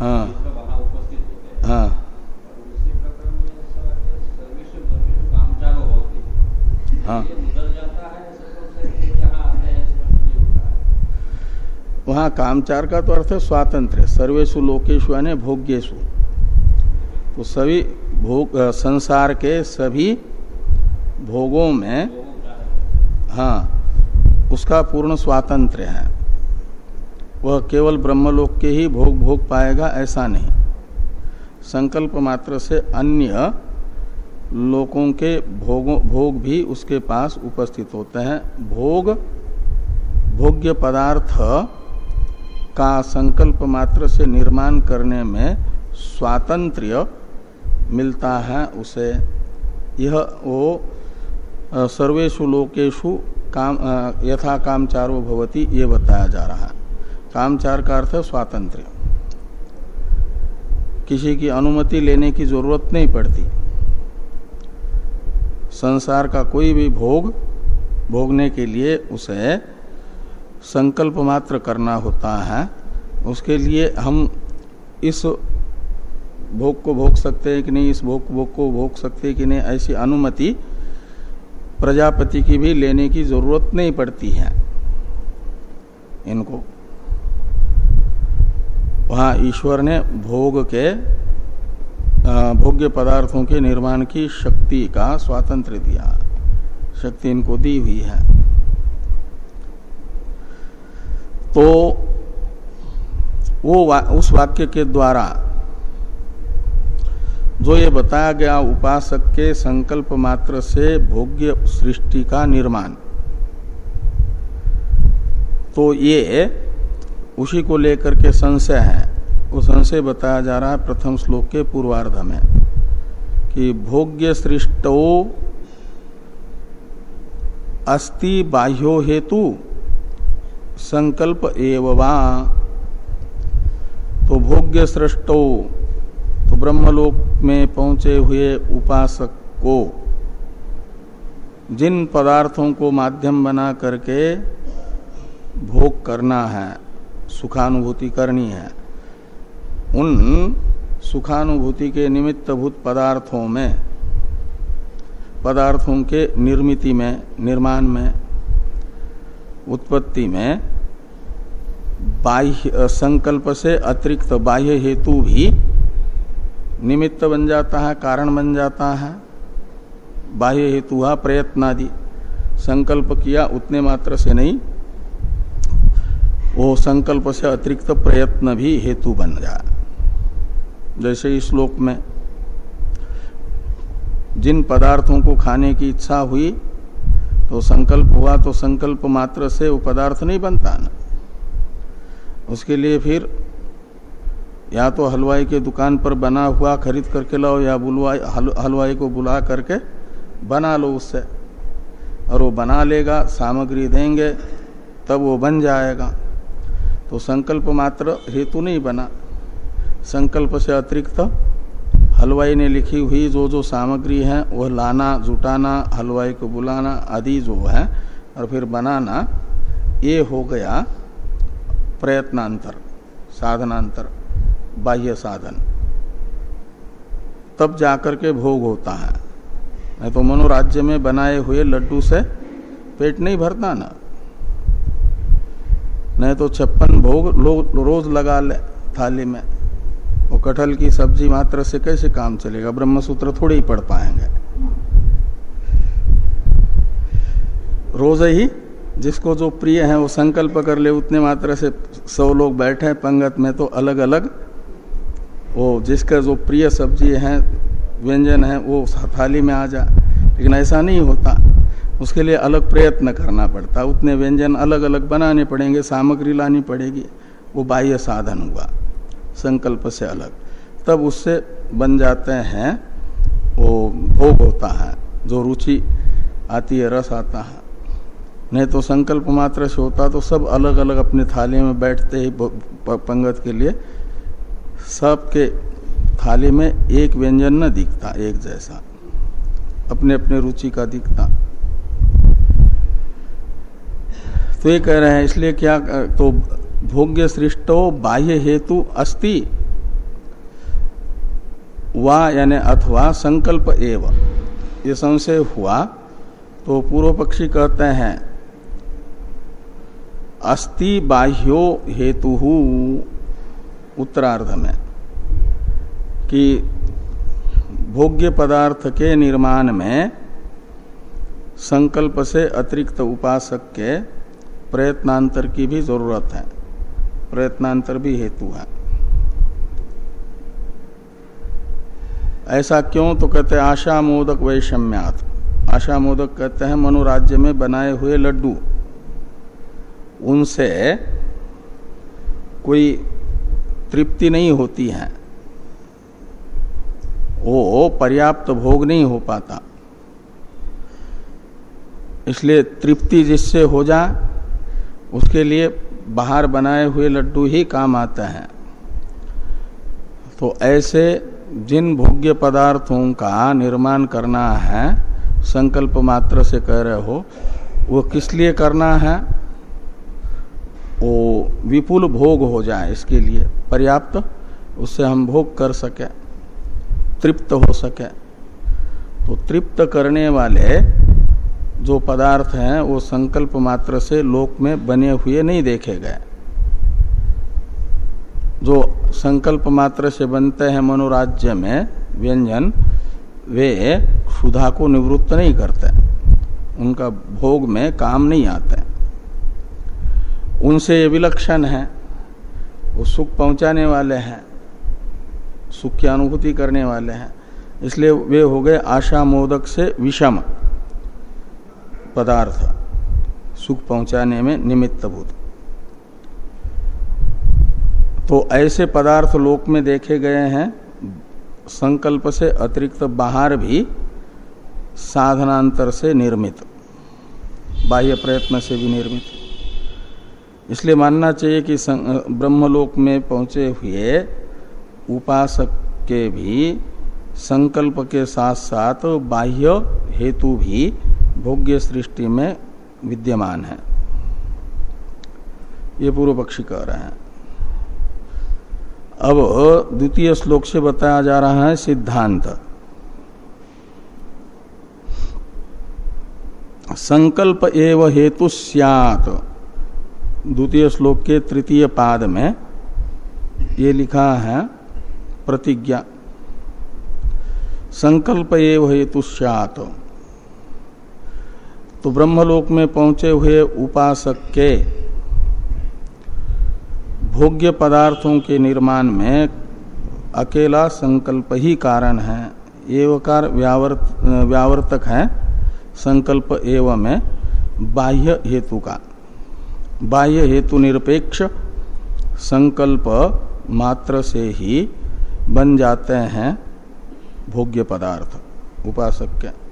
हाँ। हाँ। हाँ। वहाँ कामचार का तो अर्थ है स्वातंत्र सर्वेशु लोकेशु यानी भोग्यशु तो सभी भोग संसार के सभी भोगों में हाँ उसका पूर्ण स्वातंत्र है। वह केवल ब्रह्मलोक के ही भोग भोग पाएगा ऐसा नहीं। संकल्प मात्र से अन्य लोकों के भोगों, भोग भी उसके पास उपस्थित होते हैं। भोग, भोग्य पदार्थ का संकल्प मात्र से निर्माण करने में स्वातंत्र्य मिलता है उसे। यह वो सर्वेशु लोकेशु काम यथा कामचारो भवती, ये बताया जा रहा है। कामचार का अर्थ स्वातंत्र किसी की अनुमति लेने की ज़रूरत नहीं पड़ती। संसार का कोई भी भोग, भोगने के लिए उसे संकल्प मात्र करना होता है। उसके लिए हम इस भोग को भोग सकते हैं कि नहीं इस भोग भोग को भोग सकते हैं कि नहीं ऐसी अनुमति प्रजापति की भी लेने की ज़रूरत नहीं पड़ती है। इनको। वहाँ ईश्वर ने भोग के भोग्य पदार्थों के निर्माण की शक्ति का स्वातंत्र दिया। शक्ति इनको दी हुई है। तो वो वा, उस वाक्य के द्वारा जो ये बताया गया उपासक के संकल्प मात्र से भोग्य सृष्टि का निर्माण। तो ये उसी को लेकर के संशय है। वो संशय बताया जा रहा है प्रथम श्लोक के पूर्वार्ध में कि भोग्य सृष्टो अस्ति बाह्यो हेतु संकल्प एवं तो भोग्य सृष्टो तो ब्रह्मलोक में पहुँचे हुए उपासक को जिन पदार्थों को माध्यम बना करके भोग करना है, सुखानुभूति करनी है, उन सुखानुभूति के निमित्त भूत पदार्थों में, पदार्थों के निर्मिति में, निर्माण में, उत्पत्ति में बाह्य संकल्प से अतिरिक्त बाह्य हेतु भी निमित्त बन जाता है, कारण बन जाता है। बाह्य हेतु हुआ प्रयत्नादि। संकल्प किया, उतने मात्र से नहीं, वो संकल्प से अतिरिक्त प्रयत्न भी हेतु बन जाए जैसे इस श्लोक में, जिन पदार्थों को खाने की इच्छा हुई तो संकल्प हुआ तो संकल्प मात्र से वो पदार्थ नहीं बनता ना। उसके लिए फिर या तो हलवाई के दुकान पर बना हुआ खरीद करके लाओ या बुलवाई हल, हलवाई को बुला करके बना लो उससे। और वो बना लेगा सामग्री देंगे तब वो बन जाएगा। तो संकल्प मात्र हेतु नहीं बना। संकल्प से अतिरिक्त हलवाई ने लिखी हुई जो जो सामग्री है वह लाना जुटाना हलवाई को बुलाना आदि जो है और फिर बनाना ये हो गया प्रयत्नांतर साधनांतर। बाह्य साधन। तब जाकर के भोग होता है। नहीं तो मनोराज्य में बनाए हुए लड्डू से पेट नहीं भरता ना। नहीं तो छप्पन भोग रोज लगा ले थाली में। वो कटहल की सब्ज़ी मात्र से कैसे काम चलेगा? ब्रह्म सूत्र थोड़े ही पढ़ पाएँगे। रोज ही जिसको जो प्रिय है, वो संकल्प कर ले, उतने मात्र से सौ लोग बैठे पंगत में तो अलग अलग वो जिसका जो प्रिय सब्ज़ी है, व्यंजन है, वो थाली में आ जा। लेकिन ऐसा नहीं होता। उसके लिए अलग प्रयत्न करना पड़ता। उतने व्यंजन अलग अलग बनाने पड़ेंगे, सामग्री लानी पड़ेगी। वो बाह्य साधन हुआ। संकल्प से अलग। तब उससे बन जाते हैं, वो भोग होता है, जो रुचि आती है, रस आता है। नहीं तो संकल्प मात्र से होता तो सब अलग अलग अपने थाली में बैठते ही पंगत के लिए सबके थाली में एक व्यंजन न दिखता, एक जैसा। अपने अपने रुचि का दिखता। तो ये कह रहे हैं, इसलिए क्या तो भोग्य सृष्टो बाह्य हेतु अस्ति। वा यानी अथवा संकल्प एव। ये संशय हुआ तो पूर्व पक्षी कहते हैं, अस्ति बाह्यो हेतु उत्तरार्ध में कि भोग्य पदार्थ के निर्माण में संकल्प से अतिरिक्त उपासक के प्रयत्नांतर की भी ज़रूरत है, प्रयत्नांतर भी हेतु है। ऐसा क्यों? तो कहते आशा मोदक वैषम्यात। आशा मोदक कहते हैं, मनोराज्य में बनाए हुए लड्डू। उनसे कोई तृप्ति नहीं होती है। वो पर्याप्त भोग नहीं हो पाता। इसलिए तृप्ति जिससे हो जाए उसके लिए बाहर बनाए हुए लड्डू ही काम आते हैं। तो ऐसे जिन भोग्य पदार्थों का निर्माण करना है, संकल्प मात्र से कह रहे हो, वो किस लिए करना है? वो विपुल भोग हो जाए इसके लिए, पर्याप्त, उससे हम भोग कर सके, तृप्त हो सके। तो तृप्त करने वाले जो पदार्थ हैं, वो संकल्प मात्र से लोक में बने हुए नहीं देखे गए। जो संकल्प मात्र से बनते हैं मनोराज्य में, व्यंजन, वे क्षुधा को निवृत्त नहीं करते। उनका भोग में काम नहीं आते। उनसे ये विलक्षण है, वो सुख पहुँचाने वाले हैं, सुख की अनुभूति करने वाले हैं। इसलिए वे हो गए आशा मोदक से विषम पदार्थ, सुख पहुँचाने में निमित्त निमित्तभूत तो ऐसे पदार्थ लोक में देखे गए हैं, संकल्प से अतिरिक्त बाहर भी साधनांतर से निर्मित, बाह्य प्रयत्न से भी निर्मित। इसलिए मानना चाहिए कि ब्रह्मलोक में पहुँचे हुए उपासक के भी, संकल्प के साथ साथ बाह्य हेतु भी भोग्य सृष्टि में विद्यमान है। ये पूर्व पक्षी कह रहे हैं। अब द्वितीय श्लोक से बताया जा रहा है सिद्धांत। संकल्प एवं हेतु सियात। द्वितीय श्लोक के तृतीय पाद में ये लिखा है, प्रतिज्ञा। संकल्प एव हेतु तो ब्रह्मलोक में पहुँचे हुए उपासक के भोग्य पदार्थों के निर्माण में अकेला संकल्प ही कारण है। एवकार व्यावर्त, व्यावर्तक है, संकल्प एवं में बाह्य हेतु का। बाह्य हेतु निरपेक्ष संकल्प मात्र से ही बन जाते हैं भोग्य पदार्थ, उपासक के।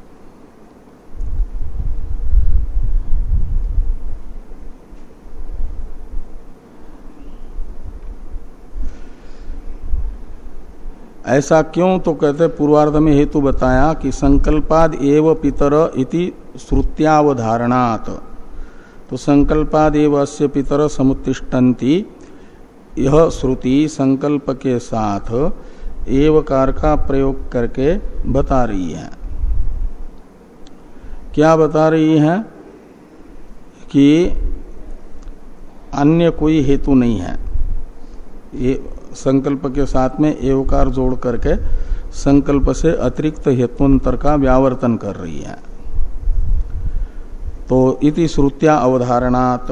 ऐसा क्यों? तो कहते पूर्वार्ध में हेतु बताया कि संकल्पाद एव पितर इति श्रुत्यावधारणात्। तो संकल्पाद एव अस्य पितर समुत्तिष्ठन्ति। यह श्रुति संकल्प के साथ एवकार का प्रयोग करके बता रही है। क्या बता रही है कि अन्य कोई हेतु नहीं है। ये संकल्प के साथ में एवकार जोड़ करके संकल्प से अतिरिक्त हेतुअंतर का व्यावर्तन कर रही है। तो इति श्रुत्या अवधारणात।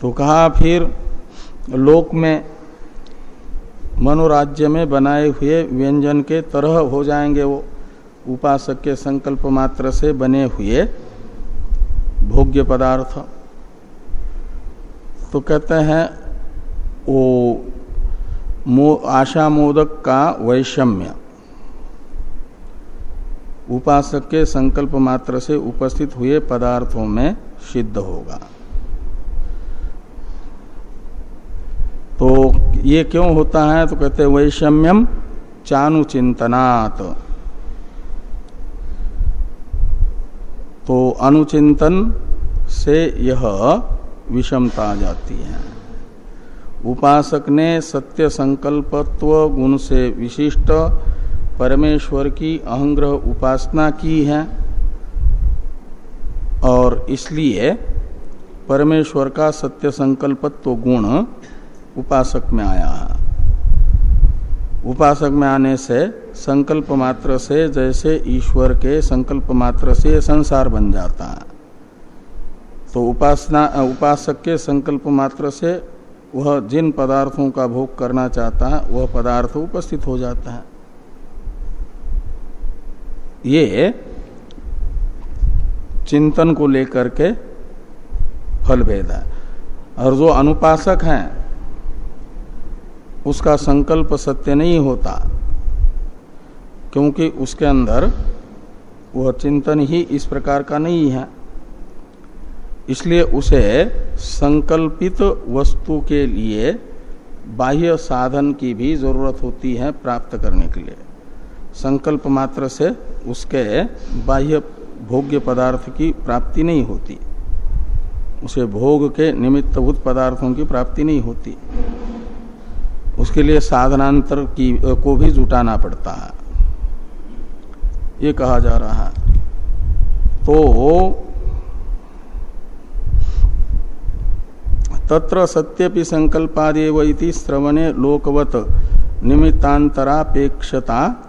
तो कहा फिर लोक में मनोराज्य में बनाए हुए व्यंजन के तरह हो जाएँगे वो। उपासक के संकल्प मात्र से बने हुए भोग्य पदार्थ। तो कहते हैं वो मो, आशा मोदक का वैषम्य। उपासक के संकल्प मात्र से उपस्थित हुए पदार्थों में सिद्ध होगा। तो ये क्यों होता है? तो कहते हैं, वैषम्यम चानुचिंतनात्। तो अनुचिंतन से यह विषमता आ जाती है। उपासक ने सत्य संकल्पत्व गुण से विशिष्ट परमेश्वर की अहंग्रह उपासना की है और इसलिए परमेश्वर का सत्य संकल्पत्व गुण उपासक में आया है। उपासक में आने से संकल्प मात्र से जैसे ईश्वर के संकल्प मात्र से संसार बन जाता है। तो उपासना, उपासक के संकल्प मात्र से वह जिन पदार्थों का भोग करना चाहता है, वह पदार्थ उपस्थित हो जाता है। ये चिंतन को लेकर के फल भेद है। और जो अनुपासक है, उसका संकल्प सत्य नहीं होता, क्योंकि उसके अंदर वह चिंतन ही इस प्रकार का नहीं है। इसलिए उसे संकल्पित वस्तु के लिए बाह्य साधन की भी ज़रूरत होती है प्राप्त करने के लिए। संकल्प मात्र से उसके बाह्य भोग्य पदार्थ की प्राप्ति नहीं होती। उसे भोग के निमित्तभूत पदार्थों की प्राप्ति नहीं होती। उसके लिए साधनांतर की, को भी जुटाना पड़ता है। ये कहा जा रहा है। तो तत्र सत्यपि संकल्पादेव इति श्रवणे लोकवत निमित्तांतरापेक्षता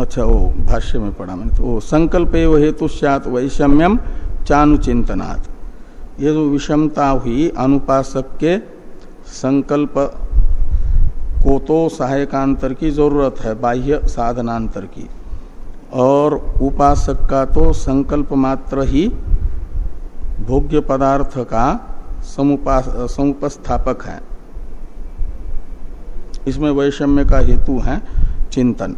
अच्छा वो भाष्य में पढ़ा मैंने तो संकल्प हेतु सत वैषम्यम चानुचिंतनात् ये जो विषमता हुई अनुपासक के संकल्प को तो सहायकांतर की ज़रूरत है, बाह्य साधनांतर की। और उपासक का तो संकल्प मात्र ही भोग्य पदार्थ का समुपस्थापक है। इसमें वैषम्य का हेतु है चिंतन।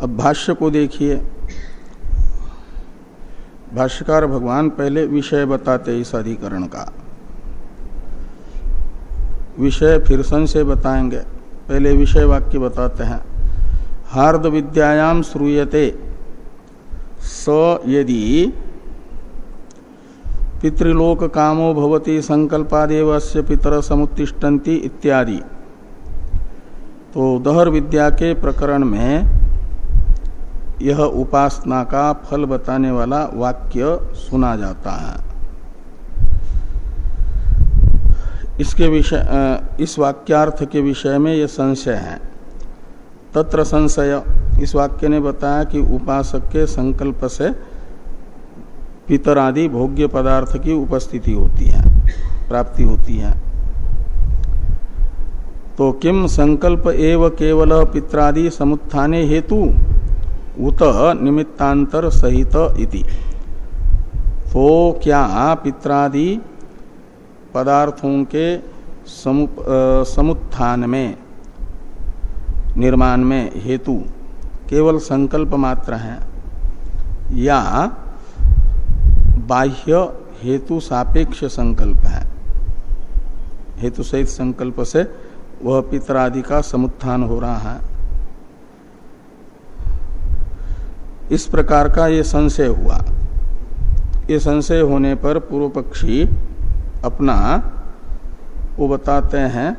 अब भाष्य को देखिए। भाष्यकार भगवान पहले विषय बताते इस अधिकरण का। विषय फिर संशय बताएँगे। पहले विषय वाक्य बताते हैं। हार्द विद्यायाम श्रूयते। स यदि पितृलोक कामो भवती संकल्पादेव से पितर समुत्तिष्ठन्ति इत्यादि। तो दहर विद्या के प्रकरण में यह उपासना का फल बताने वाला वाक्य सुना जाता है। इसके विषय इस वाक्यार्थ के विषय में यह संशय है। तत्र संशय, इस वाक्य ने बताया कि उपासक के संकल्प से पितर आदि भोग्य पदार्थ की उपस्थिति होती है, प्राप्ति होती है। तो किम संकल्प एव केवल पित्रादि समुत्थाने हेतु उत निमित्तांतर सहित इति। तो क्या पित्रादि पदार्थों के समु, समुत्थान में निर्माण में हेतु केवल संकल्प मात्र है या बाह्य हेतु सापेक्ष संकल्प है? हेतु सहित संकल्प से वह पितरादि का समुत्थान हो रहा है। इस प्रकार का ये संशय हुआ। ये संशय होने पर पूर्व पक्षी अपना वो बताते हैं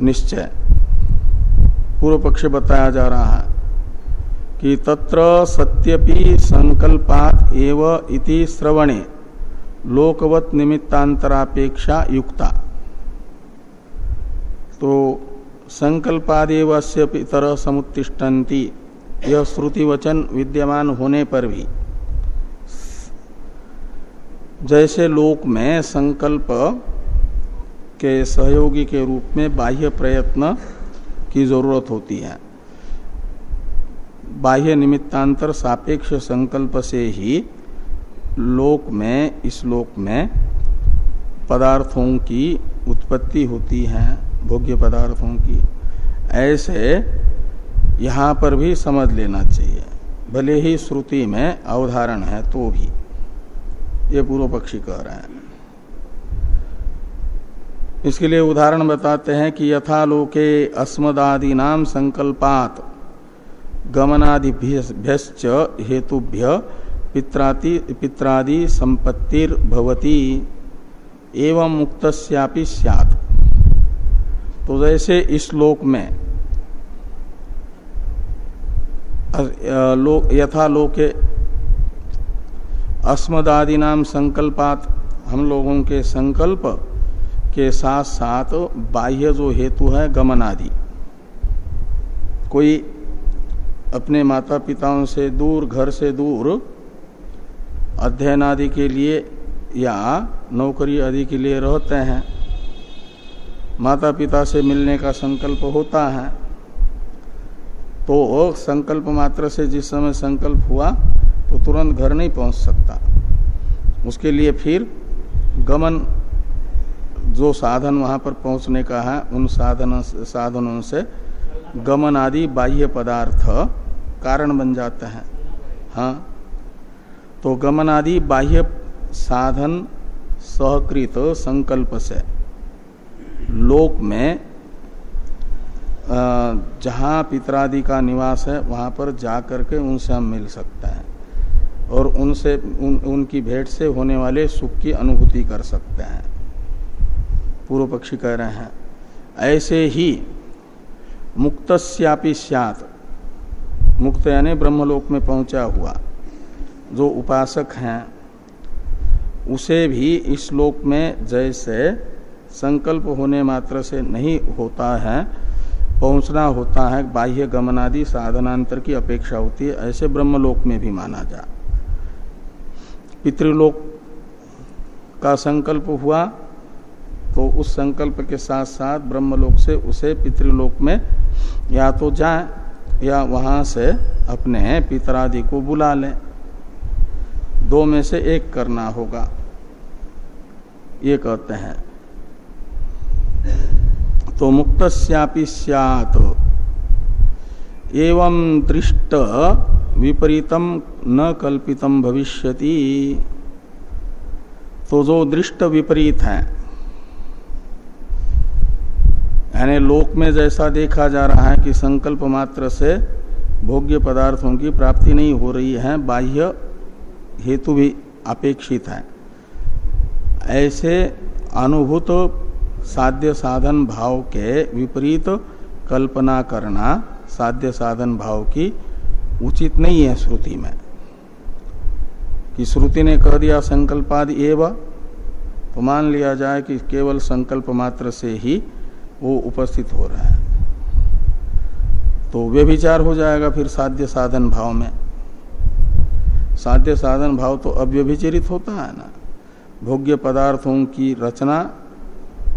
निश्चय। पूर्व पक्ष बताया जा रहा है कि तत्र सत्यपि संकल्पात एव इति श्रवणे, लोकवत निमित्तांतरापेक्षा युक्ता। तो संकल्पादेव से पितर समुत्तिष्ठन्ति। यह श्रुति वचन विद्यमान होने पर भी। जैसे लोक में संकल्प के सहयोगी के रूप में बाह्य प्रयत्न की ज़रूरत होती है। बाह्य निमित्तांतर सापेक्ष संकल्प से ही लोक में, इस लोक में पदार्थों की उत्पत्ति होती है। भोग्य पदार्थों की। ऐसे यहाँ पर भी समझ लेना चाहिए। भले ही श्रुति में अवधारण है तो भी। ये पूर्व पक्षी कह रहे हैं। इसके लिए उदाहरण बताते हैं कि यथा लोके अस्मदादि नाम संकल्पात गमनादिभ्यश्च हेतुभ्य पित्रादि संपत्तिर भवती एवं मुक्तस्यापि स्यात्। तो जैसे इस लोक में लोक यथा लोके अस्मदादि नाम संकल्पात हम लोगों के संकल्प के साथ साथ बाह्य जो हेतु है गमन आदि कोई अपने माता पिताओं से दूर, घर से दूर अध्ययन आदि के लिए या नौकरी आदि के लिए रहते हैं माता पिता से मिलने का संकल्प होता है तो संकल्प मात्र से जिस समय संकल्प हुआ तो तुरंत घर नहीं पहुँच सकता। उसके लिए फिर गमन जो साधन वहाँ पर पहुँचने का है, उन साधन, साधनों से गमन आदि बाह्य पदार्थ कारण बन जाते हैं। हाँ तो गमन आदि बाह्य साधन सहकृत संकल्प से। लोक में जहाँ पितरादि का निवास है वहाँ पर जा करके उनसे हम मिल सकते हैं। और उनसे उन, उनकी भेंट से होने वाले सुख की अनुभूति कर सकते हैं। पूर्व पक्षी कह रहे हैं ऐसे ही मुक्तस्यापि स्यात। मुक्त यानी ब्रह्मलोक में पहुँचा हुआ। जो उपासक हैं उसे भी इस लोक में जैसे संकल्प होने मात्र से नहीं होता है, पहुँचना होता है, बाह्य गमनादि साधनांतर की अपेक्षा होती है, ऐसे ब्रह्मलोक में भी माना जा। पितृलोक का संकल्प हुआ तो उस संकल्प के साथ साथ ब्रह्मलोक से उसे पितृलोक में या तो जाए, या वहाँ से अपने पितरादि को बुला लें। दो में से एक करना होगा, ये कहते हैं। तो मुक्त सैत एवं दृष्ट विपरीतम न कल्पितम भविष्यति। तो जो दृष्ट विपरीत है, यानी लोक में जैसा देखा जा रहा है कि संकल्प मात्र से भोग्य पदार्थों की प्राप्ति नहीं हो रही है, बाह्य हेतु भी अपेक्षित है। ऐसे अनुभूत साध्य साधन भाव के विपरीत कल्पना करना साध्य साधन भाव की उचित नहीं है श्रुति में। कि श्रुति ने कह दिया, संकल्पाद एव तो मान लिया जाए कि केवल संकल्प मात्र से ही वो उपस्थित हो रहा है। तो वे विचार हो जाएगा फिर साध्य साधन भाव में। साध्य साधन भाव तो अव्यभिचरित होता है ना। भोग्य पदार्थों की रचना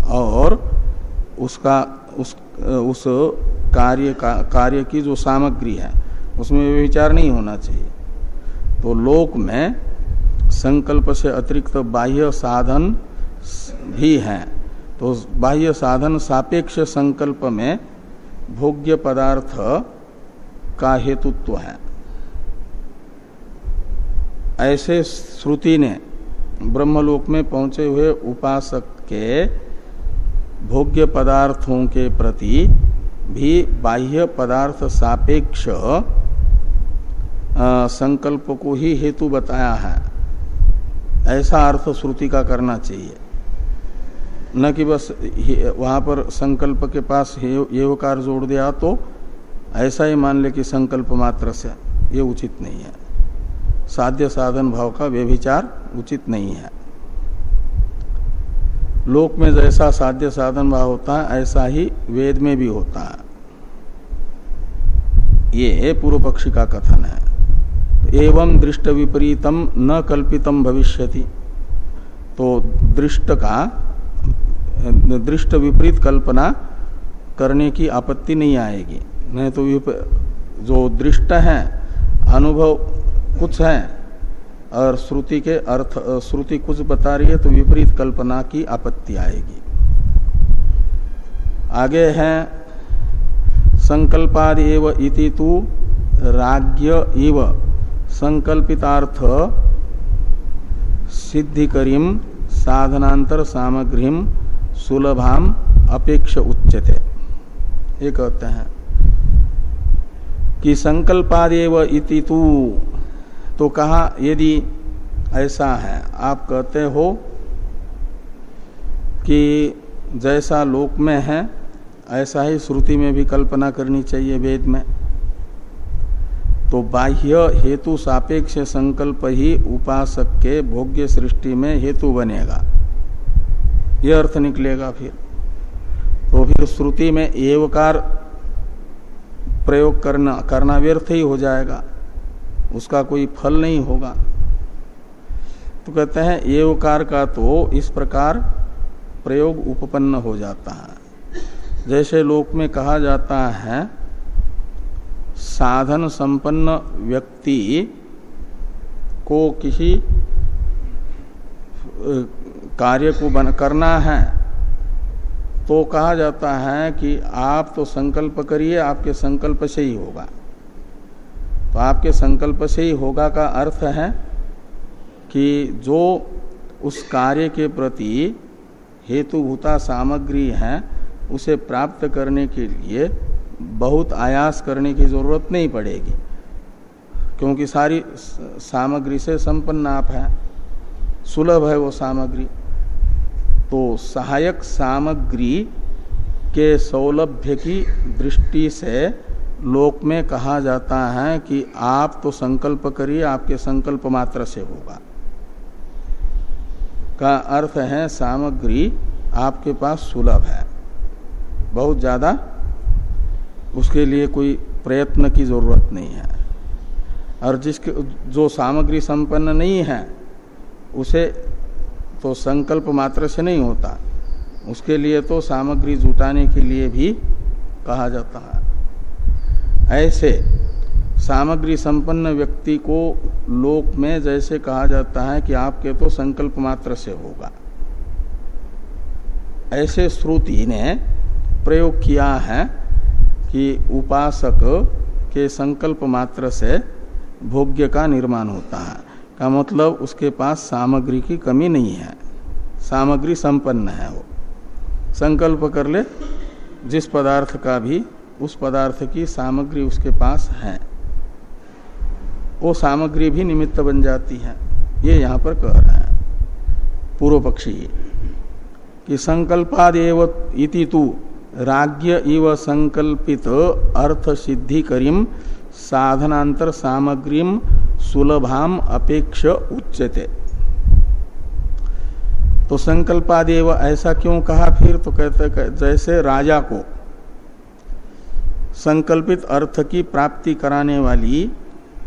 और उसका, उस उस कार्य का, कार्य की जो सामग्री है, उसमें विचार नहीं होना चाहिए। तो लोक में संकल्प से अतिरिक्त बाह्य साधन भी हैं। तो बाह्य साधन सापेक्ष संकल्प में भोग्य पदार्थ का हेतुत्व है। ऐसे श्रुति ने ब्रह्मलोक में पहुँचे हुए उपासक के भोग्य पदार्थों के प्रति भी बाह्य पदार्थ सापेक्ष संकल्प को ही हेतु बताया है। ऐसा अर्थ श्रुति का करना चाहिए। न कि बस वहाँ पर संकल्प के पास एवकार जोड़ दिया तो ऐसा ही मान ले कि संकल्प मात्र से ये उचित नहीं है। साध्य साधन भाव का व्यभिचार उचित नहीं है। लोक में जैसा साध्य साधन भाव होता है, ऐसा ही वेद में भी होता है। ये पूर्व पक्षी का कथन है। तो एवं दृष्ट विपरीतम न कल्पितम भविष्यति। तो दृष्ट का, दृष्ट विपरीत कल्पना करने की आपत्ति नहीं आएगी। नहीं तो जो दृष्ट है, अनुभव कुछ है और श्रुति के अर्थ श्रुति कुछ बता रही है तो विपरीत कल्पना की आपत्ति आएगी। आगे है, संकल्पाद एव इति तु राज्य इव संकल्पितार्थ सिद्धिकरीम साधनांतर सामग्री सुलभाम अपेक्ष उच्चते ये कहते हैं कि संकल्पादेव इति तू तो कहा, यदि ऐसा है, आप कहते हो कि जैसा लोक में है, ऐसा ही श्रुति में भी कल्पना करनी चाहिए वेद में। तो बाह्य हेतु सापेक्ष संकल्प ही उपासक के भोग्य सृष्टि में हेतु बनेगा। यह अर्थ निकलेगा फिर। तो फिर श्रुति में एवकार प्रयोग करना करना व्यर्थ ही हो जाएगा। उसका कोई फल नहीं होगा। तो कहते हैं, एवकार का तो इस प्रकार प्रयोग उपपन्न हो जाता है। जैसे लोक में कहा जाता है, साधन संपन्न व्यक्ति को किसी कार्य को बन, करना है तो कहा जाता है कि आप तो संकल्प करिए, आपके संकल्प से ही होगा। तो आपके संकल्प से ही होगा का अर्थ है कि जो उस कार्य के प्रति हेतुभूता सामग्री है, उसे प्राप्त करने के लिए बहुत आयास करने की ज़रूरत नहीं पड़ेगी, क्योंकि सारी सामग्री से संपन्न आप है, सुलभ है वो सामग्री। तो सहायक सामग्री के सौलभ्य की दृष्टि से लोक में कहा जाता है कि आप तो संकल्प करिए, आपके संकल्प मात्र से होगा। का अर्थ है सामग्री आपके पास सुलभ है। बहुत ज़्यादा उसके लिए कोई प्रयत्न की ज़रूरत नहीं है। और जिसके, जो सामग्री संपन्न नहीं है, उसे तो संकल्प मात्र से नहीं होता। उसके लिए तो सामग्री जुटाने के लिए भी कहा जाता है। ऐसे सामग्री संपन्न व्यक्ति को लोक में जैसे कहा जाता है कि आपके तो संकल्प मात्र से होगा। ऐसे श्रुति ने प्रयोग किया है कि उपासक के संकल्प मात्र से भोग्य का निर्माण होता है। का मतलब उसके पास सामग्री की कमी नहीं है। सामग्री संपन्न है वो। संकल्प कर ले, जिस पदार्थ का भी उस पदार्थ की सामग्री उसके पास है। वो सामग्री भी निमित्त बन जाती है। ये यहाँ पर कह रहे हैं। पूर्व पक्षी, कि संकल्पादेव इति तु राज्य इव संकल्पित अर्थ सिद्धि करीम साधनांतर सामग्री सुलभाम अपेक्ष उच्चते तो संकल्पादेव ऐसा क्यों कहा? फिर तो कहते जैसे राजा को संकल्पित अर्थ की प्राप्ति कराने वाली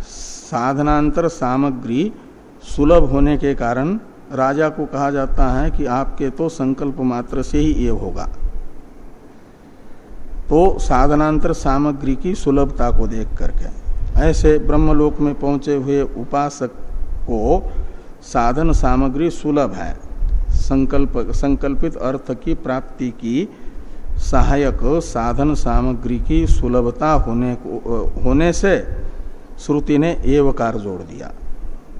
साधनांतर सामग्री सुलभ होने के कारण राजा को कहा जाता है कि आपके तो संकल्प मात्र से ही ये होगा। तो साधनांतर सामग्री की सुलभता को देख करके, ऐसे ब्रह्मलोक में पहुँचे हुए उपासक को साधन सामग्री सुलभ है। संकल्प, संकल्पित अर्थ की प्राप्ति की सहायक साधन सामग्री की सुलभता होने को, होने से श्रुति ने एवकार जोड़ दिया।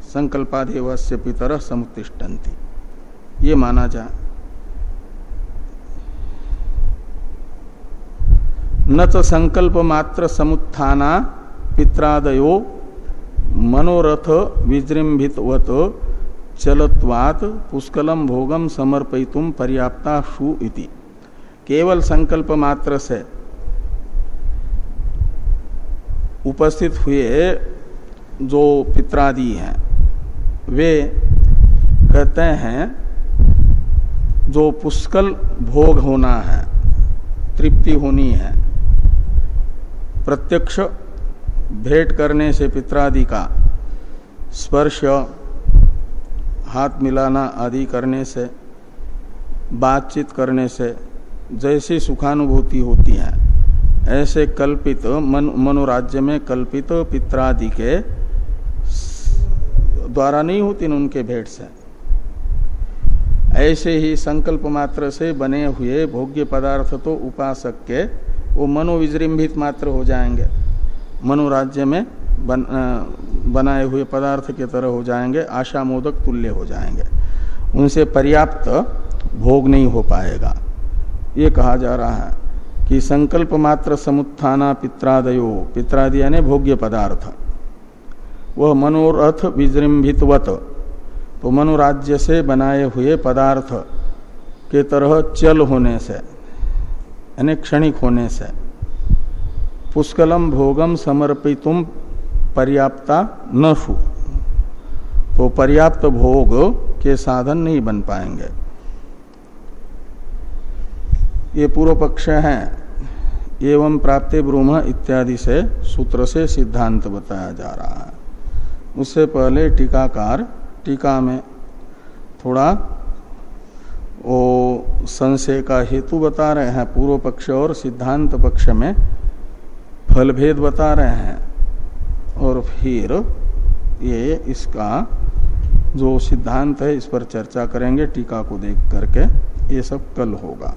संकल्पादेवस्य पितर समुतिष्ठन्ति ये माना जाए न तो संकल्प मात्र समुत्थाना पित्रादयो मनोरथ विजृंभितवत चलत्वात पुष्कलम भोगम समर्पयितुम पर्याप्ता शु इति। केवल संकल्प मात्र से उपस्थित हुए जो पित्रादि हैं, वे कहते हैं, जो पुष्कल भोग होना है, तृप्ति होनी है, प्रत्यक्ष भेंट करने से पित्रादि का स्पर्श, हाथ मिलाना आदि करने से, बातचीत करने से जैसी सुखानुभूति होती है ऐसे कल्पित मन मनोराज्य में कल्पित पित्रादि के द्वारा नहीं होती उनके भेंट से। ऐसे ही संकल्प मात्र से बने हुए भोग्य पदार्थ तो उपासक के वो मनोविजृंभित मात्र हो जाएँगे। मनोराज्य में बन, बनाए हुए पदार्थ के तरह हो जाएँगे आशा मोदक तुल्य हो जाएँगे। उनसे पर्याप्त भोग नहीं हो पाएगा। ये कहा जा रहा है कि संकल्प मात्र समुत्थाना पित्रादयो, पित्रादि यानी भोग्य पदार्थ। वह मनोरथ विजृंभितवत तो मनोराज्य से बनाए हुए पदार्थ के तरह चल होने से, यानी क्षणिक होने से, पुष्कलम भोगम समर्पितुम पर्याप्ता न शु तो पर्याप्त भोग के साधन नहीं बन पाएँगे। ये पूर्व पक्ष है। एवं प्राप्ति ब्रूम इत्यादि से सूत्र से सिद्धांत बताया जा रहा है। उससे पहले टीकाकार, टीका में थोड़ा वो संशय का हेतु बता रहे हैं। पूर्व पक्ष और सिद्धांत पक्ष में फल भेद बता रहे हैं। और फिर ये इसका जो सिद्धांत है, इस पर चर्चा करेंगे, टीका को देख करके। ये सब कल होगा।